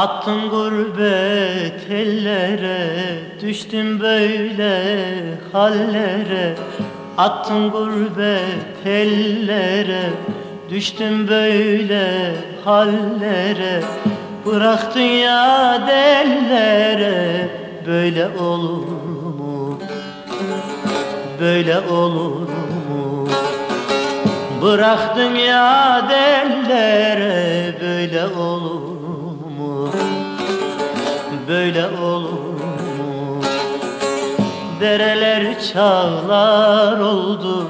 Attın gurbet ellere Düştüm böyle hallere Attın gurbet ellere Düştüm böyle hallere Bıraktın ya dellere Böyle olur mu? Böyle olur mu? Bıraktın ya dellere Böyle olur? Böyle olur mu? Dereler çağlar oldu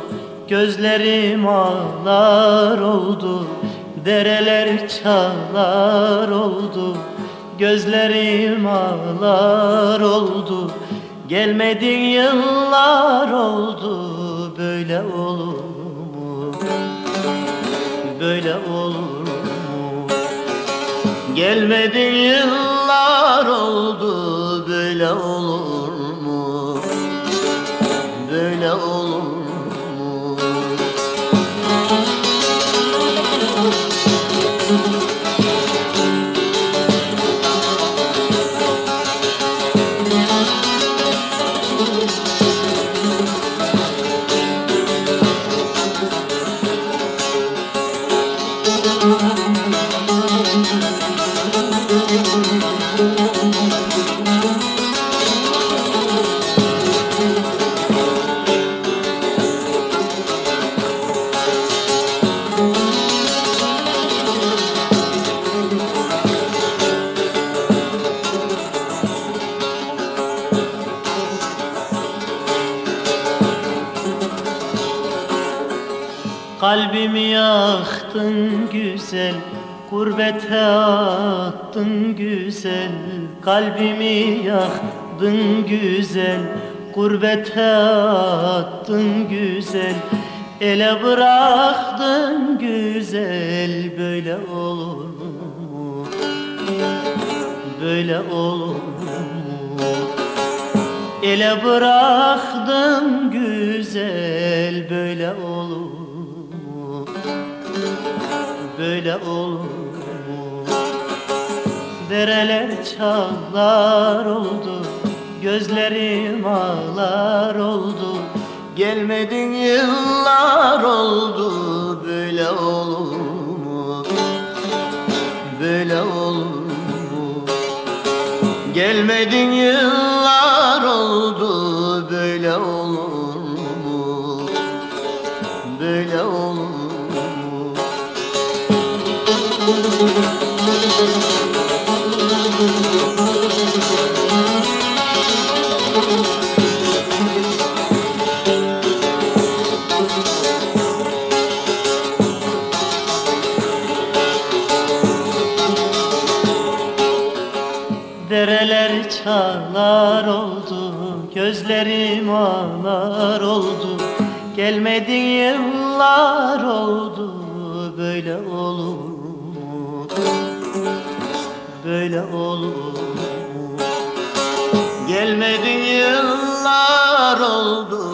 Gözlerim ağlar oldu Dereler çağlar oldu Gözlerim ağlar oldu Gelmedin yıllar oldu Böyle olur mu? Böyle olur? Gelmedin yıllar oldu Böyle olur Kalbimi yaktın güzel Gurbete attın güzel Kalbimi yaktın güzel Gurbete attın güzel Ele bıraktın güzel Böyle olur mu? Böyle olur mu? Ele bıraktın güzel Böyle olur? Böyle olur mu? Dereler çağlar oldu Gözlerim ağlar oldu Gelmedin yıllar oldu Böyle olur mu? Böyle olur mu? Gelmedin yıllar oldu Böyle olur Dereler çağlar oldu Gözlerim ağlar oldu Gelmedin yıllar oldu Böyle olur? Böyle olur mu? Gelmedin yıllar oldu